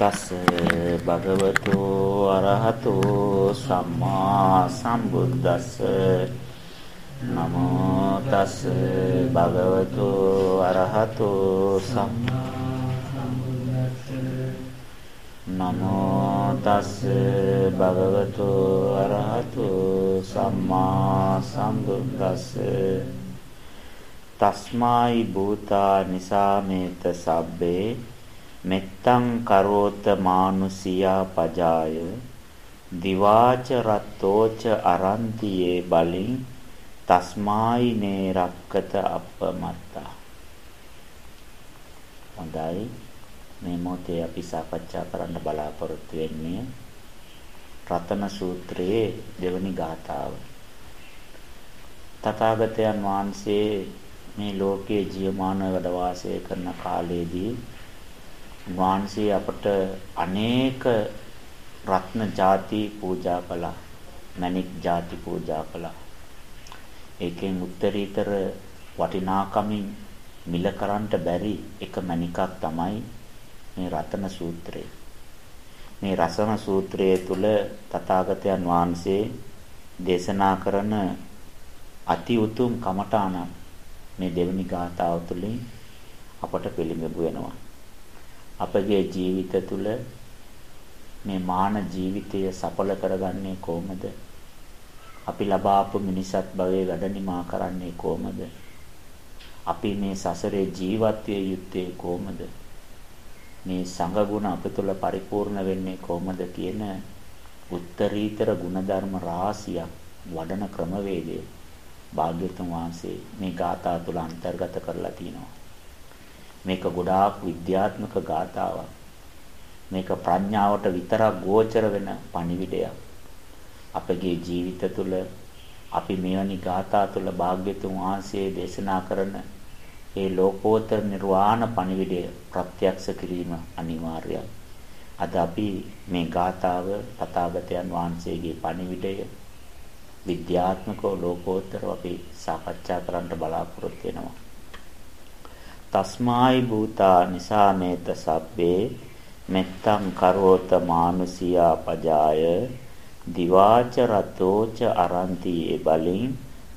තස් භගවතු අරහතෝ සම්මා සම්බුද්දස්ස. නමෝ තස් භගවතු අරහතෝ සම්මා නමෝ තස් භගවතු අරහතෝ සම්මා සම්බුද්දස්ස. තස්මායි භූතා නිසාමේත සබ්බේ මෙත්තං කරෝත මානුසියා පජාය දිවාච රත්තෝච අරන්තියේ බලින් තස්මායි නේ රක්කත අපමත්තා. හොඳයි. මේ මොහොතේ අපි සාකච්ඡා කරන්න බලාපොරොත්තු වෙන්නේ රතන සූත්‍රයේ දෙවනි ගාථාව. තථාගතයන් වහන්සේ මේ ලෝකයේ ජීවමානව වැඩ වාසය කරන කාලයේදී වහන්සේ අපට අනේක රත්න ಜಾති පූජා කළා. මණික් ಜಾති පූජා කළා. ඒකෙන් උත්තරීතර වටිනාකමින් මිල කරන්නට බැරි එක මණිකක් තමයි මේ රතන සූත්‍රය. මේ රසන සූත්‍රයේ තුල තථාගතයන් වහන්සේ දේශනා කරන අති උතුම් කමඨාන මේ දෙවනි ගාථාව තුළින් අපට පිළිඹු වෙනවා. අපගේ ජීවිත තුළ මේ මාන ජීවිතය සඵල කරගන්නේ කොහොමද? අපි ලබාපු මිනිසත් භවයේ වැඩනිමා කරන්නේ කොහොමද? අපි මේ සසරේ ජීවත් විය යුත්තේ කොහොමද? මේ සංගුණ අප තුළ පරිපූර්ණ වෙන්නේ කොහොමද කියන උත්තරීතර ಗುಣධර්ම රාශියක් වඩන ක්‍රමවේදය භාග්‍යතුන් වහන්සේ මේ ගාථා තුළ අන්තර්ගත කරලා තිනවා. මේක ගොඩාක් විද්‍යාත්මක ගාතාවක්. මේක ප්‍රඥාවට විතරක් ගෝචර වෙන පණිවිඩයක්. අපගේ ජීවිත තුළ අපි මෙවැනි ගාථා තුළ භාග්‍යතුන් වහන්සේ දේශනා කරන ඒ ලෝකෝත්තර නිර්වාණ පණිවිඩය ප්‍රත්‍යක්ෂ කිරීම අනිවාර්යයි. අද අපි මේ ගාථාව තථාගතයන් වහන්සේගේ පණිවිඩය විද්‍යාත්මකව ලෝකෝත්තරව අපි සාකච්ඡා කරන්න බලාපොරොත්තු වෙනවා. තස්මායි භූතා නිසාමේත සබ්බේ මෙත්තං කරෝත මානුසියා පජාය දිවාච රතෝච අරන්ති බලින්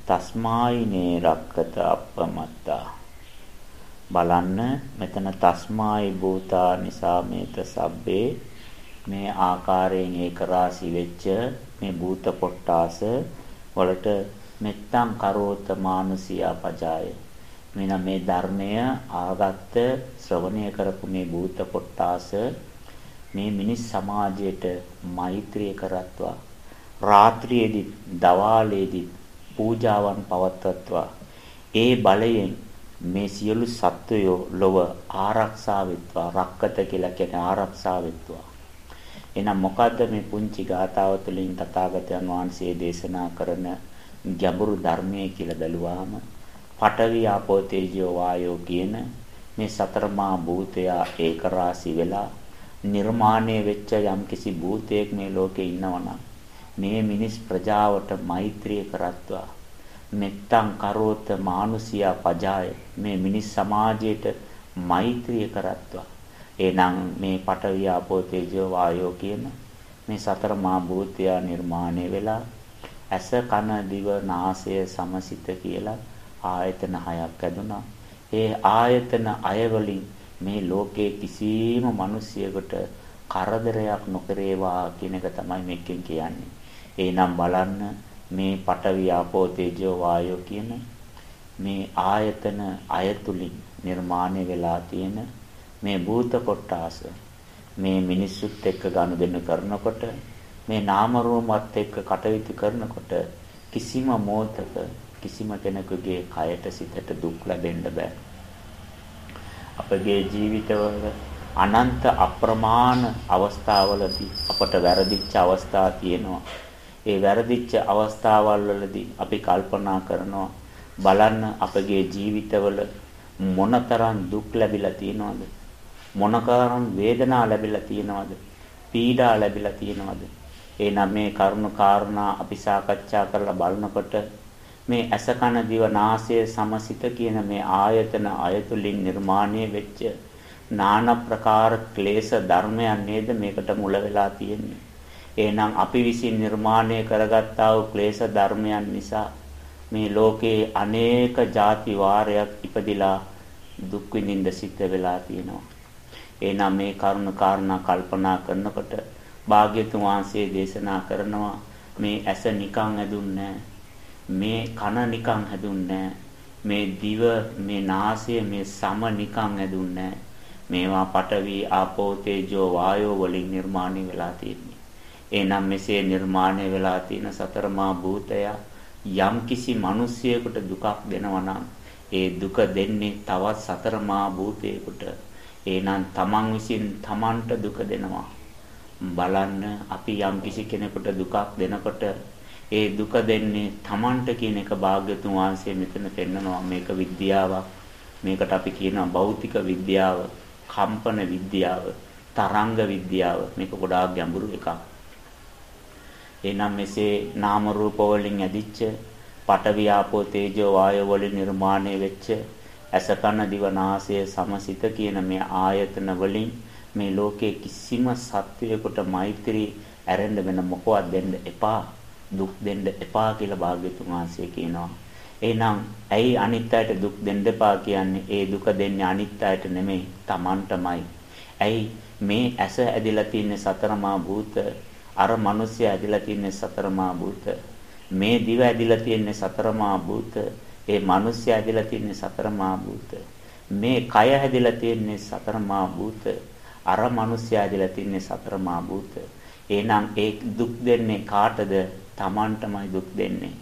තස්මායිනේ රක්කත අපමත්තා බලන්න මෙතන තස්මායි භූතා නිසාමේත සබ්බේ මේ ආකාරයෙන් ඒක රාශි වෙච්ච මේ භූත කොටාස වලට මෙත්තං කරෝත මානුසියා පජාය. මෙන්න මේ ධර්මය ආගත්ත ශ්‍රවණය කරපු මේ භූත කොටාස මේ මිනිස් සමාජයට මෛත්‍රිය කරත්වා රාත්‍රියේදී දවාලේදී පූජාවන් පවත්වත්වා. ඒ බලයෙන් මේ සියලු සත්වයෝ ලොව ආරක්ෂා වෙත්වා රක්කත කියලා කියන්නේ ආරක්ෂා වෙත්වා. එහෙනම් මොකද්ද මේ පුංචි ගාතාව තුළින් තථාගතයන් වහන්සේ දේශනා කරන ගැඹුරු ධර්මයේ කියලා බැලුවාම පඨවි ආපෝ තේජෝ වායෝ කියන මේ සතරමා භූතයා ඒකරාශි වෙලා නිර්මාණය වෙච්ච යම්කිසි භූතයක් මේ ලෝකේ ඉන්නවනම් මේ මිනිස් ප්‍රජාවට මෛත්‍රිය කරත්වා. මෙත්තං කරෝත මානුසියා පජාය. මේ මිනිස් සමාජයට මෛත්‍රිය කරත්වා. එනම් මේ පඨවි ආපෝ තේජෝ වායෝ කියන මේ සතර මා භූතයා නිර්මාණය වෙලා ඇස කන දිව නාසය සමසිත කියලා ආයතන හයක් ඇදුනා. ඒ ආයතන අය වලින් මේ ලෝකේ කිසිම මිනිසියෙකුට කරදරයක් නොකරේවා කියන එක තමයි මේකෙන් කියන්නේ. එහෙනම් බලන්න මේ පඨවි ආපෝ තේජෝ වායෝ කියන මේ ආයතන අයතුලින් නිර්මාණය වෙලා තියෙන මේ භූත කොටාස මේ මිනිස්සුත් එක්ක ගනුදෙනු කරනකොට මේ නාම රූපත් එක්ක කටයුතු කරනකොට කිසිම මොහතක කිසිම කෙනෙකුගේ කයට සිතට දුක් ලැබෙන්න බෑ. අපගේ ජීවිතවල අනන්ත අප්‍රමාණ අවස්ථාවලදී අපට වැරදිච්ච අවස්ථා තියෙනවා. ඒ වැරදිච්ච අවස්ථාවල් වලදී අපි කල්පනා කරනවා බලන්න අපගේ ජීවිතවල මොනතරම් දුක් ලැබිලා තියෙනවද මොනතරම් වේදනා ලැබිලා තියෙනවද පීඩා ලැබිලා තියෙනවද එහෙනම් මේ කරුණු කාරණා අපි සාකච්ඡා කරලා බලනකොට මේ ඇස කන දිව නාසය සමසිත කියන මේ ආයතන අයතුලින් නිර්මාණය වෙච්ච নানা ප්‍රකාර ක්ලේශ ධර්මයන් නේද මේකට මුල වෙලා තියෙන්නේ. එහෙනම් අපි විසින් නිර්මාණය කරගත්තා වූ ක්ලේශ ධර්මයන් නිසා මේ ලෝකේ අනේක ಜಾති වාරයක් ඉපදිලා දුක් විඳින්න සිද්ධ වෙලා තියෙනවා. එහෙනම් මේ කරුණ කාරණා කල්පනා කරනකොට භාග්‍යතුන් වහන්සේ දේශනා කරනවා මේ ඇස නිකන් ඇදුන්නේ නැහැ. මේ කන නිකන් හැදුන්නේ මේ දිව මේ නාසය මේ සම නිකන් හැදුන්නේ මේවා පඨවි ආපෝ තේජෝ වායෝ වලින් නිර්මාණය වෙලා තියෙන්නේ. එහෙනම් මෙසේ නිර්මාණය වෙලා තියෙන සතරමා භූතය යම් කිසි මිනිසියෙකුට දුකක් දෙනවා නම් ඒ දුක දෙන්නේ තවත් සතරමා භූතයෙකුට. එහෙනම් තමන් විසින් තමන්ට දුක දෙනවා. බලන්න අපි යම් කිසි කෙනෙකුට දුකක් දෙනකොට ඒ දුක දෙන්නේ තමන්ට කියන එක භාග්‍යතුන් වහන්සේ මෙතන පෙන්නනවා. මේක විද්‍යාවක්. මේකට අපි කියනවා භෞතික විද්‍යාව කම්පන විද්‍යාව තරංග විද්‍යාව. මේක ගොඩාක් ගැඹුරු එකක්. එනම් මෙසේ නාම රූප වලින් ඇදිච්ච පඨවි ආපෝ තේජෝ වායෝ වලින් නිර්මාණය වෙච්ච ඇස කන දිව නාසය සමසිත කියන මේ ආයතන වලින් මේ ලෝකේ කිසිම සත්වයකට මෛත්‍රී ඇරෙන්න වෙන මොකවත් දෙන්න එපා. දුක් දෙන්න එපා කියලා භාග්‍යතුන් වහන්සේ කියනවා. එහෙනම් ඇයි අනිත් අයට දුක් දෙන්න එපා කියන්නේ? ඒ දුක දෙන්නේ අනිත් අයට නෙමෙයි, Tamanටමයි. ඇයි මේ ඇස ඇදිලා තින්නේ සතරමා භූත, අර මිනිස්සයා ඇදිලා තින්නේ සතරමා භූත. මේ දිව ඇදිලා තින්නේ සතරමා භූත. ඒ මිනිස්සයා ඇදිලා තින්නේ සතරමා භූත. මේ කය ඇදිලා තින්නේ සතරමා භූත. අර මිනිස්සයා ඇදිලා තින්නේ සතරමා භූත. එහෙනම් ඒ දුක් දෙන්නේ කාටද? Tamanටමයි දුක් දෙන්නේ.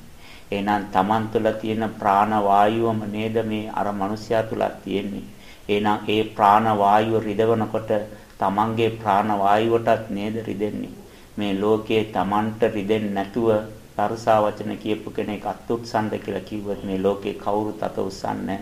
එහෙනම් Taman තුළ තියෙන ප්‍රාණ වායුවම නේද මේ අර මිනිස්සයා තුලක් තියෙන්නේ. එහෙනම් ඒ ප්‍රාණ වායුව රිදවනකොට Tamanගේ ප්‍රාණ වායුවටත් නේද රිදෙන්නේ. මේ ලෝකයේ Tamanට රිදෙන්නේ නැතුව තරුසා වචන කියපු කෙනෙක් අත්උත්සන්න කියලා කිව්වොත් මේ ලෝකේ කවුරුත් අත උස්සන්නේ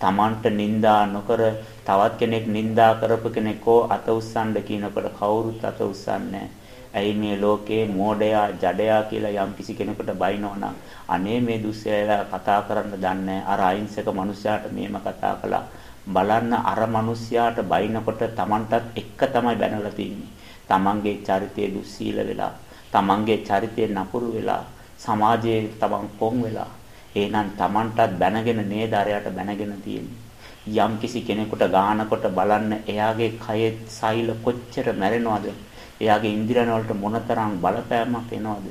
තමන්ට නිඳා නොකර තවත් කෙනෙක් නිඳා කරපු කෙනෙක් හෝ අත උස්සන්න කියනකොට කවුරුත් අත උස්සන්නේ ඇයි මේ ලෝකේ මෝඩයා ජඩයා කියලා යම් කිසි කෙනෙකුට බයිනවනම් අනේ මේ දුස්සයලා කතා කරන්න දන්නේ අර අහිංසක මිනිසයාට මේම කතා කළා. බලන්න අර මිනිසයාට බයිනකොට Tamanටත් එක්ක තමයි බැනලා තින්නේ Tamanගේ චරිතය දුස්සීල වෙලා තමන්ගේ චරිතය නපුරු වෙලා සමාජයේ තමන් කොන් වෙලා. එහෙනම් තමන්ටත් බැනගෙන නේද අරයට බැනගෙන තියෙන්නේ? යම් කිසි කෙනෙකුට ගානකොට බලන්න එයාගේ කයේ සෛල කොච්චර මැරෙනවද? එයාගේ ඉන්ද්‍රියන වලට මොනතරම් බලපෑමක් එනවද?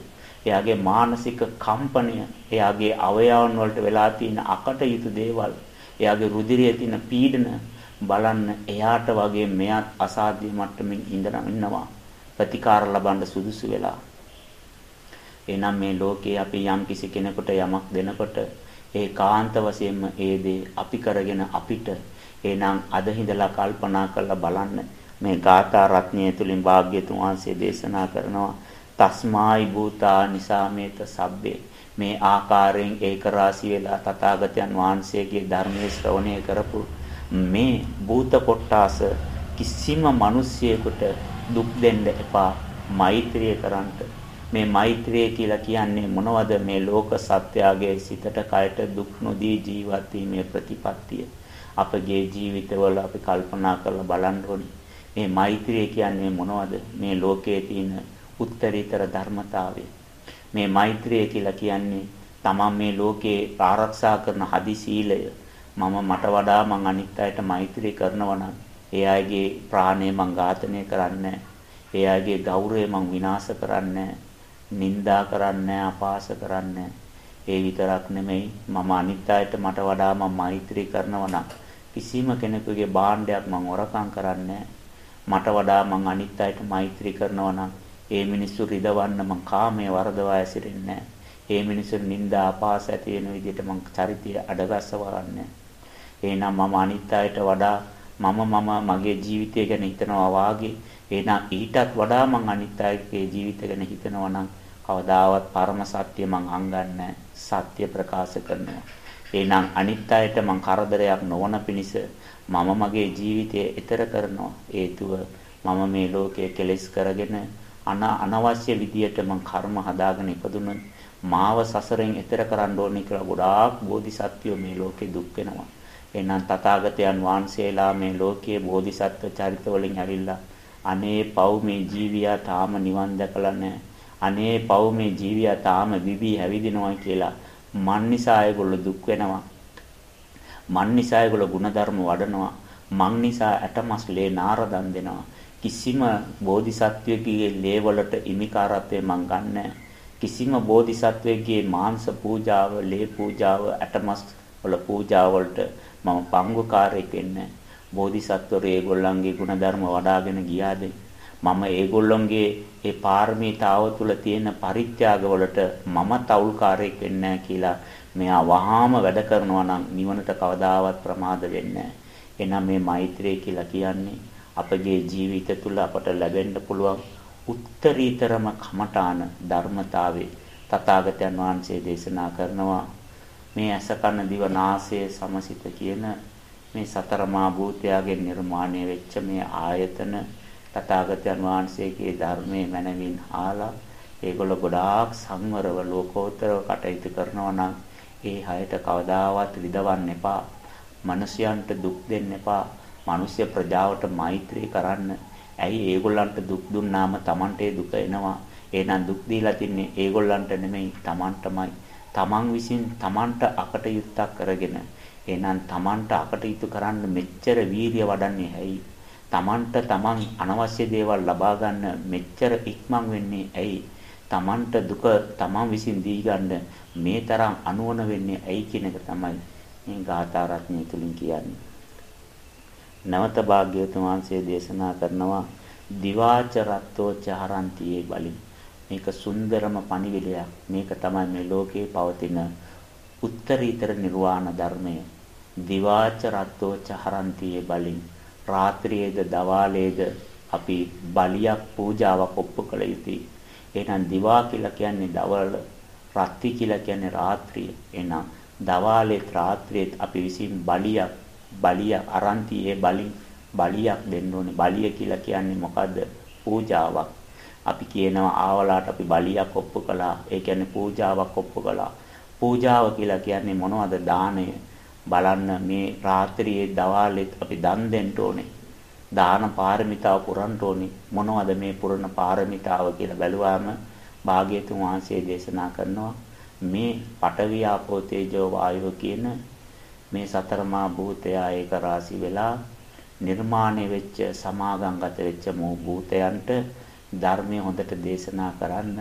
එයාගේ මානසික කම්පනය එයාගේ අවයවන් වලට වෙලා තියෙන අකටයුතු දේවල් එයාගේ රුධිරයේ තියෙන පීඩන බලන්න එයාට වගේ මෙයත් අසාධ්‍ය මට්ටමින් ඉඳලා ඉන්නවා. ප්‍රතිකාර ලබන්න සුදුසු වෙලා. එහෙනම් මේ ලෝකේ අපි යම් කිසි කෙනෙකුට යමක් දෙනකොට ඒ කාන්ත වශයෙන්ම ඒ දේ අපි කරගෙන අපිට එහෙනම් අද හිඳලා කල්පනා කරලා බලන්න මේ ගාථා රත්නය තුලින් භාග්‍යතුන් වහන්සේ දේශනා කරනවා තස්මායි භූතා නිසාමේත සබ්බේ. මේ ආකාරයෙන් ඒක රාශි වෙලා තථාගතයන් වහන්සේගේ ධර්මයේ ශ්‍රවණය කරපු මේ භූත කොටාස කිසිම මිනිසියෙකුට දුක් දෙන්න එපා මෛත්‍රිය කරන්ට. මේ මෛත්‍රිය කියලා කියන්නේ මොනවද? මේ ලෝක සත්‍යයේ සිතට කයට දුක් නොදී ජීවත් වීමේ ප්‍රතිපත්තිය. අපගේ ජීවිතවල අපි කල්පනා කරලා බලන්න ඕනේ. මේ මෛත්‍රිය කියන්නේ මොනවද? මේ ලෝකයේ තියෙන උත්තරීතර ධර්මතාවය. මේ මෛත්‍රිය කියලා කියන්නේ තමන් මේ ලෝකේ ආරක්ෂා කරන හදි සීලය. මම මට වඩා මං අනිත් අයට මෛත්‍රී කරනවා නම් ඒ අයගේ ප්‍රාණය මං ඝාතනය කරන්නේ ඒ අයගේ ගෞරවය මං විනාශ කරන්නේ නිඳා කරන්නේ අපාස කරන්නේ ඒ විතරක් නෙමෙයි මම අනිත් අයට මට වඩා මම මෛත්‍රී කරනවා නම් කිසිම කෙනෙකුගේ භාණ්ඩයක් මම හොරකම් කරන්නේ මට වඩා මම අනිත් අයට මෛත්‍රී කරනවා නම් ඒ මිනිස්සු රිදවන්න මම කාමයේ වරදවා ඇසිරෙන්නේ ඒ මිනිස්සු නිନ୍ଦා අපාස ඇති වෙන විදිහට මම චරිතය අඩගස්සවන්නේ එහෙනම් මම අනිත් අයට වඩා මම මම මගේ ජීවිතය ගැන හිතනවා වාගේ එහෙනම් ඊටත් වඩා මං අනිත් අයගේ ජීවිත ගැන හිතනවා නම් කවදාවත් පරම සත්‍ය මං අංගන්නේ සත්‍ය ප්‍රකාශ කරනවා. එහෙනම් අනිත් අයට මං කරදරයක් නොවන පිණිස මම මගේ ජීවිතය ඈතර කරනවා. හේතුව මම මේ ලෝකයේ කෙලෙස් කරගෙන අනවශ්‍ය විදියට මං කර්ම හදාගෙන ඉපදුනොත් මාව සසරෙන් ඈතර කරන්න ඕනේ කියලා ගොඩාක් බෝධිසත්වයෝ මේ ලෝකේ දුක් වෙනවා. එහෙනම් තථාගතයන් වහන්සේලා මේ ලෝකයේ බෝධිසත්ව චරිත වලින් ඇවිල්ලා අනේ පව් මේ ජීවියා තාම නිවන් දැකලා නැහැ. අනේ පව් මේ ජීවියා තාම විවි හැවිදිනවා කියලා මන් නිසා ඒගොල්ලෝ දුක් වෙනවා. මන් නිසා ඒගොල්ලෝ ಗುಣධර්ම වඩනවා. මන් නිසා ඇටමස් ලේ නාරදන් දෙනවා. කිසිම බෝධිසත්වයෙකුගේ ලේ වලට ඉමිකාරත්වය මං ගන්නෑ. කිසිම බෝධිසත්වයෙකුගේ මාංශ පූජාව, ලේ පූජාව, ඇටමස් වල පූජාව වලට මම පංගුකාරයෙක් වෙන්නේ නැහැ. බෝධිසත්වරේ ඒගොල්ලන්ගේ ಗುಣධර්ම වඩාගෙන ගියාද? මම ඒගොල්ලන්ගේ ඒ පාරමිතාව තුළ තියෙන පරිත්‍යාග වලට මම තවුල්කාරයෙක් වෙන්නේ කියලා මෙයා වහාම වැඩ කරනවා නම් නිවනට කවදාවත් ප්‍රමාද වෙන්නේ නැහැ. මේ මෛත්‍රිය කියලා කියන්නේ අපගේ ජීවිත තුළ අපට ලැබෙන්න පුළුවන් උත්තරීතරම කමඨාන ධර්මතාවේ තථාගතයන් වහන්සේ දේශනා කරනවා මේ ඇස කන දිව නාසය සමසිත කියන මේ සතර මා භූතයාගෙන් නිර්මාණය වෙච්ච මේ ආයතන තථාගතයන් වහන්සේගේ ධර්මයේ මනමින් ආලා ඒගොල්ලෝ ගොඩාක් සංවරව ලෝකෝත්තරව කටයුතු කරනවා නම් ඒ හයට කවදාවත් විදවන්න එපා. මිනිසයන්ට දුක් දෙන්න එපා. මිනිස්ය ප්‍රජාවට මෛත්‍රී කරන්න. ඇයි ඒගොල්ලන්ට දුක් දුන්නාම Tamante දුක එනවා. එහෙනම් දුක් දීලා තින්නේ ඒගොල්ලන්ට නෙමෙයි Tamanටමයි. Taman විසින් Tamanට අකටයුත්තක් කරගෙන එහෙනම් Tamanට අකටයුතු කරන්න මෙච්චර වීරිය වඩන්නේ ඇයි? Tamanට Taman අනවශ්‍ය දේවල් ලබා ගන්න මෙච්චර ඉක්මන් වෙන්නේ ඇයි? Tamanට දුක Taman විසින් දී ගන්න මේ තරම් අනුවන වෙන්නේ ඇයි කියන එක තමයි මේ ගාථා රත්නය තුලින් කියන්නේ. නවත භාග්‍යවතුන් වහන්සේ දේශනා කරනවා දිවාච රත්තෝ චහරන්තියේ බලි මේක සුන්දරම පණිවිඩයක් මේක තමයි මේ ලෝකේ පවතින උත්තරීතර නිර්වාණ ධර්මය දිවාච රත්තෝ චහරන්තියේ බලි රාත්‍රියේද දවාලේද අපි බලියක් පූජාවක් ඔප්පු කළ යුතුයි. එහෙනම් දිවා කියලා කියන්නේ දවල් රත්ති කියලා කියන්නේ රාත්‍රිය. එහෙනම් දවාලේ රාත්‍රියේත් අපි විසින් බලියක් බලිය අරන්තියේ බලි බලියක් දෙන්න ඕනේ. බලිය කියලා කියන්නේ මොකද්ද? පූජාවක්. අපි කියනවා ආවලාට අපි බලියක් ඔප්පු කළා. ඒ කියන්නේ පූජාවක් ඔප්පු කළා. පූජාව කියලා කියන්නේ මොනවද? දාණය බලන්න මේ රාත්‍රියේ දවාලෙත් අපි දන් දෙන්න ඕනේ. දාන පාරමිතාව පුරන්න ඕනේ. මොනවද මේ පුරන පාරමිතාව කියලා බැලුවාම භාග්‍යතුන් වහන්සේ දේශනා කරනවා මේ පඨවි ආපෝ තේජෝ වායෝ කියන මේ සතරමා භූතය ඒක රාශි වෙලා නිර්මාණය වෙච්ච සමාගම්ගත වෙච්ච මෝ භූතයන්ට ධර්මය හොඳට දේශනා කරන්න.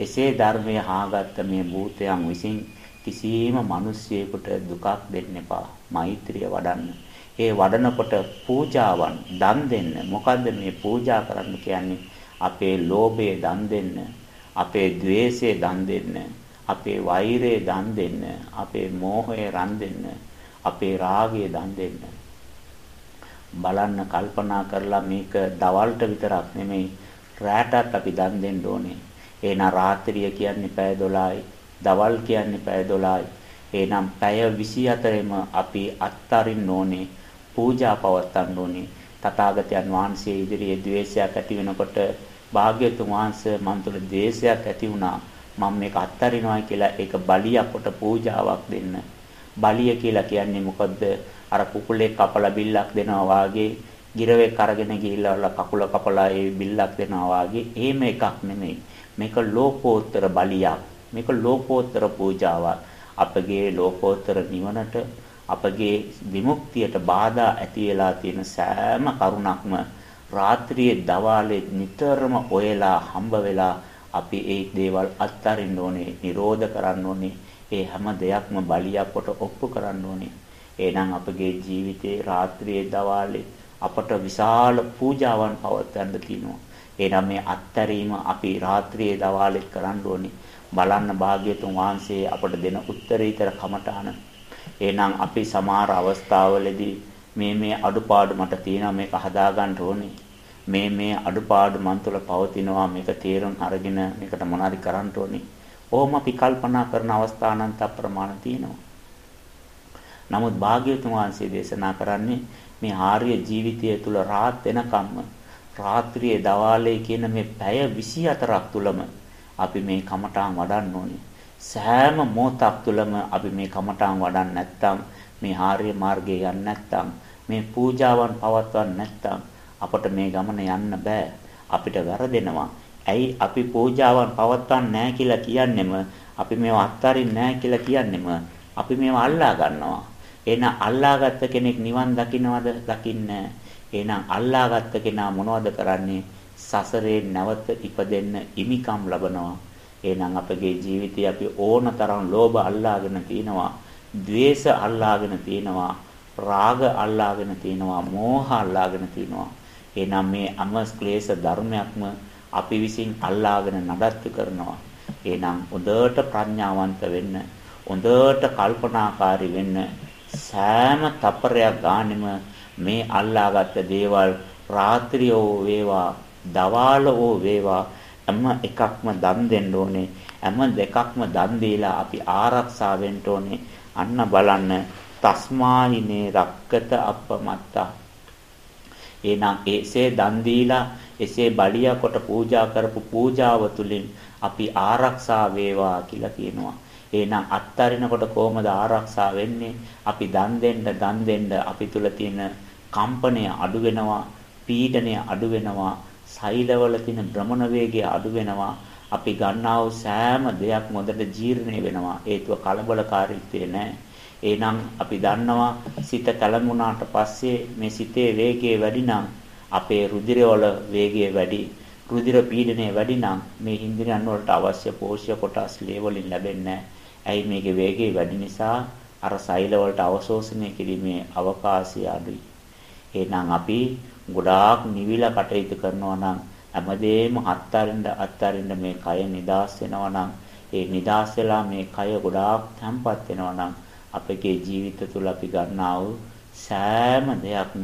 එසේ ධර්මය හාගත්ත මේ භූතයන් විසින් කිසියම් මිනිසියෙකුට දුකක් දෙන්න එපා. මෛත්‍රිය වඩන්න. ඒ වඩනකොට පූජාවන් දන් දෙන්න. මොකද්ද මේ පූජා කරන්න කියන්නේ? අපේ ලෝභය දන් දෙන්න. අපේ ద్వේෂය දන් දෙන්න. අපේ වෛරය දන් දෙන්න. අපේ මෝහය රන් දෙන්න. අපේ රාගය දන් දෙන්න. බලන්න කල්පනා කරලා මේක දවල්ට විතරක් නෙමෙයි රාටත් අපි දන් දෙන්න ඕනේ. එහෙනම් රාත්‍රිය කියන්නේ පැය 12යි දවල් කියන්නේ පැය 12යි. එහෙනම් පැය 24ෙම අපි අත්තරින්න ඕනේ පූජා පවත්වන්න ඕනේ. තථාගතයන් වහන්සේ ඉදිරියේ द्वේෂයක් ඇති වෙනකොට භාග්‍යතුන් වහන්සේ මන් තුළ द्वේෂයක් ඇති වුණා. මම මේක අත්තරිනවා කියලා ඒක බලියක් කොට පූජාවක් දෙන්න. බලිය කියලා කියන්නේ මොකද්ද? අර කුකුලේ කපලා බිල්ලක් දෙනවා වාගේ ගිරවෙක් අරගෙන ගිහිල්ලා කකුල කපලා ඒ බිල්ලක් දෙනවා වාගේ එහෙම එකක් නෙමෙයි. මේක ලෝකෝත්තර බලියක්. මේක ලෝකෝත්තර පූජාවක්. අපගේ ලෝකෝත්තර නිවනට අපගේ විමුක්තියට බාධා ඇති වෙලා තියෙන සෑම කරුණක්ම රාත්‍රියේ දවාලේ නිතරම ඔයලා හම්බ වෙලා අපි ඒ දේවල් අත්හරින්න ඕනේ, නිරෝධ කරන්න ඕනේ. ඒ හැම දෙයක්ම බලියක් කොට ඔප්පු කරන්න ඕනේ. එහෙනම් අපගේ ජීවිතේ රාත්‍රියේ දවාලේ අපට විශාල පූජාවන් පවත්වන්න තියෙනවා. එහෙනම් මේ අත්තරීම අපි රාත්‍රියේ දවාලෙත් කරන්න ඕනේ. බලන්න භාග්‍යතුන් වහන්සේ අපට දෙන උත්තරීතර කමඨාන. එහෙනම් අපි සමහර අවස්ථාවලදී මේ මේ අඩුපාඩු මට තියෙනවා මේක හදාගන්න ඕනේ. මේ මේ අඩුපාඩු මන් තුළ පවතිනවා මේක තේරුම් අරගෙන මේකට මොනාරි කරන්න ඕනේ. ඕම අපි කල්පනා කරන අවස්ථා අනන්ත ප්‍රමාණ තියෙනවා. නමුත් භාග්‍යවතුන් වහන්සේ දේශනා කරන්නේ මේ ආර්ය ජීවිතය තුල රාත් වෙනකම්ම රාත්‍රියේ දවාලේ කියන මේ පැය 24ක් තුලම අපි මේ කමඨාන් වඩන්න ඕනේ. සෑම මොහොතක් තුලම අපි මේ කමඨාන් වඩන්න නැත්නම් මේ ආර්ය මාර්ගයේ යන්නේ නැත්නම් මේ පූජාවන් පවත්වන්නේ නැත්නම් අපට මේ ගමන යන්න බෑ. අපිට වැරදෙනවා. ඇයි අපි පූජාවන් පවත්වන්නේ නැහැ කියලා කියන්නෙම අපි මේව අත්හරින්නේ නැහැ කියලා කියන්නෙම අපි මේව අල්ලා ගන්නවා. එහෙනම් අල්ලාගත්ත කෙනෙක් නිවන් දකින්නවද? දකින්නේ එහෙනම් අල්ලාගත්ත කෙනා මොනවද කරන්නේ? සසරේ නැවත ඉපදෙන්න ඉමිකම් ලබනවා. එහෙනම් අපගේ ජීවිතේ අපි ඕනතරම් ලෝභ අල්ලාගෙන තිනවා. ద్వේෂ අල්ලාගෙන තිනවා. රාග අල්ලාගෙන තිනවා. මෝහ අල්ලාගෙන තිනවා. එහෙනම් මේ අම ක්ලේශ ධර්මයක්ම අපි විසින් අල්ලාගෙන නඩත්තු කරනවා. එහෙනම් හොඳට ප්‍රඥාවන්ත වෙන්න, හොඳට කල්පනාකාරී වෙන්න සෑම තප්පරයක් ගානෙම මේ අල්ලාගත්ත දේවල් රාත්‍රියෝ වේවා දවාලෝ වේවා. හැම එකක්ම දන් දෙන්න ඕනේ. හැම දෙකක්ම දන් දීලා අපි ආරක්ෂා වෙන්න ඕනේ. අන්න බලන්න. තස්මායිනේ රක්කත අපමත්තා. එහෙනම් එසේ දන් දීලා එසේ බලියා කොට පූජා කරපු පූජාව තුලින් අපි ආරක්ෂා වේවා කියලා කියනවා. එහෙනම් අත්තරිනකොට කොහොමද ආරක්ෂා වෙන්නේ? අපි දන් දෙන්න දන් දෙන්න අපි තුල තියෙන කම්පනය අඩු වෙනවා, පීඩනය අඩු වෙනවා, සෛලවල තියෙන භ්‍රමණ වේගය අඩු වෙනවා. අපි ගන්නා වූ සෑම දෙයක් මොදට ජීර්ණය වෙනවා. හේතුව කලබලකාරීත්වය නැහැ. එහෙනම් අපි දන්නවා සිත කලමුණාට පස්සේ මේ සිතේ වේගය වැඩි නම් අපේ රුධිරවල වේගය වැඩි රුධිර පීඩනය වැඩි නම් මේ ඉන්ද්‍රියන් වලට අවශ්‍ය පෝෂ්‍ය කොටස් ලේ වලින් ලැබෙන්නේ ඇයි මේකේ වේගය වැඩි නිසා අර සෛල වලට අවශෝෂණය කිරීමේ අවකාශය අඩුයි. එහෙනම් අපි ගොඩාක් නිවිලා කටයුතු කරනවා නම් හැමදේම අත්තරින්න අත්තරින්න මේ කය නිදාස් වෙනවා නම් ඒ නිදාස් වෙලා මේ කය ගොඩාක් තැම්පත් වෙනවා නම් අපගේ ජීවිත තුළ අපි ගන්නා වූ සෑම දෙයක්ම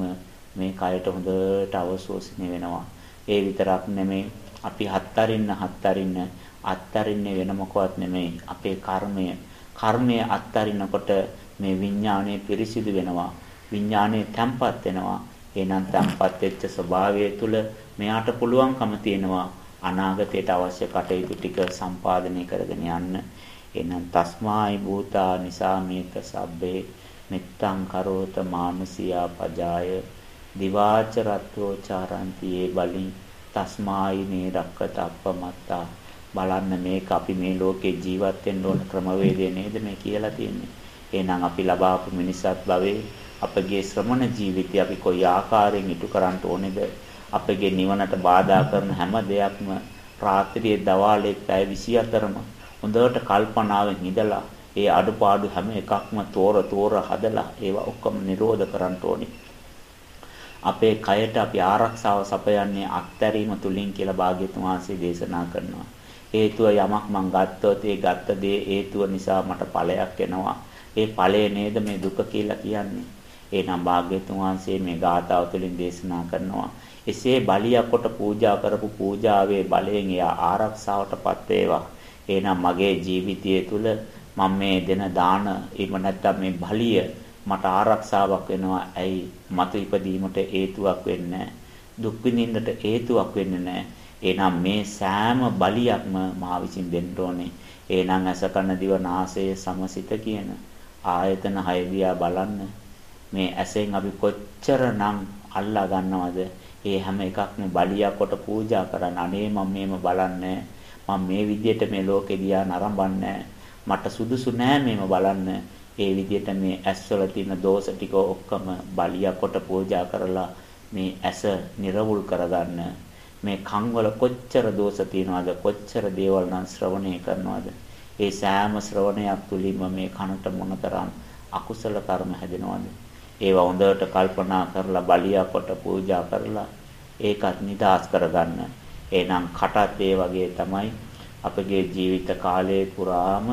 මේ කයට හොඳට අවශෝෂණය වෙනවා. ඒ විතරක් නෙමෙයි අපි හත්තරින්න හත්තරින්න අත්තරින්නේ වෙන මොකවත් නෙමෙයි අපේ කර්මය. කර්මය අත්තරිනකොට මේ විඥාණය පිරිසිදු වෙනවා. විඥාණය තැම්පත් වෙනවා. එහෙනම් තැම්පත් වෙච්ච ස්වභාවය තුළ මෙයාට පුළුවන්කම තියෙනවා අනාගතයට අවශ්‍ය කටයුතු ටික සම්පාදනය කරගෙන යන්න. එහෙනම් තස්මායි භූතා නිසා මේත සබ්බේ මෙත්තං කරෝත මානසියා පජාය දිවාච රත්වෝ චාරන්ති ඒ බලින් තස්මායි මේ රක්කත අපමත්තා බලන්න මේක අපි මේ ලෝකේ ජීවත් වෙන්න ඕන ක්‍රමවේදය නේද මේ කියලා තියෙන්නේ. එහෙනම් අපි ලබාපු මිනිසත් භවයේ අපගේ ශ්‍රමණ ජීවිතය අපි කොයි ආකාරයෙන් ඉටු කරන්න ඕනේද අපගේ නිවනට බාධා කරන හැම දෙයක්ම රාත්‍රියේ දවාලේ පැය 24ම හොඳට කල්පනාවෙන් ඉඳලා ඒ අඩුපාඩු හැම එකක්ම තෝර තෝර හදලා ඒවා ඔක්කොම නිරෝධ කරන්න ඕනේ. අපේ කයට අපි ආරක්ෂාව සපයන්නේ අත්හැරීම තුලින් කියලා භාග්‍යතුන් වහන්සේ දේශනා කරනවා. හේතුව යමක් මං ගත්තොත් ඒ ගත්ත දේ හේතුව නිසා මට ඵලයක් එනවා. ඒ ඵලය නේද මේ දුක කියලා කියන්නේ. එහෙනම් භාග්‍යතුන් වහන්සේ මේ ගාථාව තුළින් දේශනා කරනවා. එසේ බලිය කොට පූජා කරපු පූජාවේ බලයෙන් එයා ආරක්ෂාවටපත් වේවා. එහෙනම් මගේ ජීවිතය තුළ මම මේ දෙන දාන එහෙම නැත්නම් මේ බලිය මට ආරක්ෂාවක් වෙනවා. ඇයි මතු ඉපදීමට හේතුවක් වෙන්නේ දුක් විඳින්නට හේතුවක් වෙන්නේ නැහැ. එහෙනම් මේ සෑම බලියක්ම මා විසින් දෙන්න ඕනේ. එහෙනම් අස කන දිව නාසය සමසිත කියන ආයතන හය දිහා බලන්න. මේ ඇසෙන් අපි කොච්චරනම් අල්ලා ගන්නවද? ඒ හැම එකක්ම බලියක් කොට පූජා කරන අනේ මම මේම බලන්නේ මම මේ විදියට මේ ලෝකෙ දිහා නරඹන්නේ මට සුදුසු නෑ මේම බලන්න. ඒ විදියට මේ ඇස්වල තියෙන දෝෂ ටික ඔක්කොම බලියක් කොට පූජා කරලා මේ ඇස නිර්වුල් කරගන්න. මේ කන් වල කොච්චර දෝෂ තියනවද? කොච්චර දේවල් නම් ශ්‍රවණය කරනවද? ඒ සෑම ශ්‍රවණයක් තුලින්ම මේ කනට මොනතරම් අකුසල කර්ම හැදෙනවද? ඒවා හොඳට කල්පනා කරලා බලියා කොට පූජා කරලා ඒකත් නිදාස් කරගන්න. එහෙනම් කටත් ඒ වගේ තමයි අපගේ ජීවිත කාලයේ පුරාම